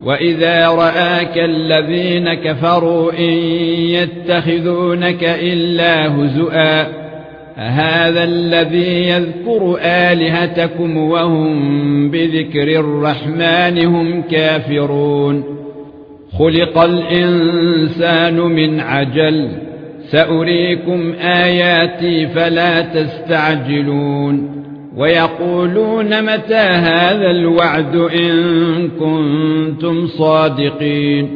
واذا راك الذين كفروا ان يتخذونك الا هزؤا هذا الذي يذكر الهتكم وهم بذكر الرحمن هم كافرون خلق الانسان من عجل ساريكم اياتي فلا تستعجلون ويقولون متى هذا الوعد إن كنتم صادقين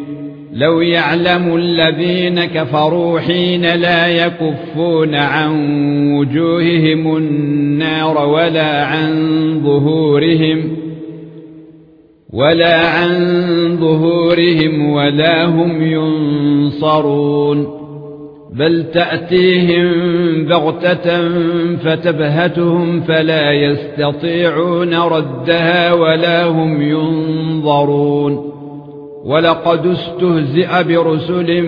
لو يعلم الذين كفروا حين لا يكفون عن وجوههم النار ولا عن ظهورهم ولا عن ظهورهم ولا هم ينصرون بل تأتيهم بغتة فتبهتهم فلا يستطيعون ردها ولا هم ينظرون. ولقد استهزئ برسل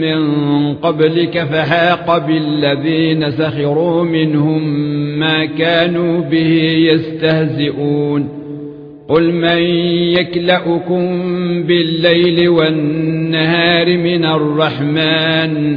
من قبلك فحاق بالذين سخروا منهم ما كانوا به يستهزئون. قل من يكلؤكم بالليل والنهار من الرحمن؟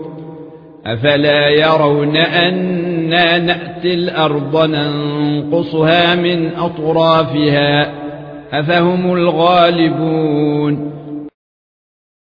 أفلا يرون أنا نأتي الأرض ننقصها من أطرافها أفهم الغالبون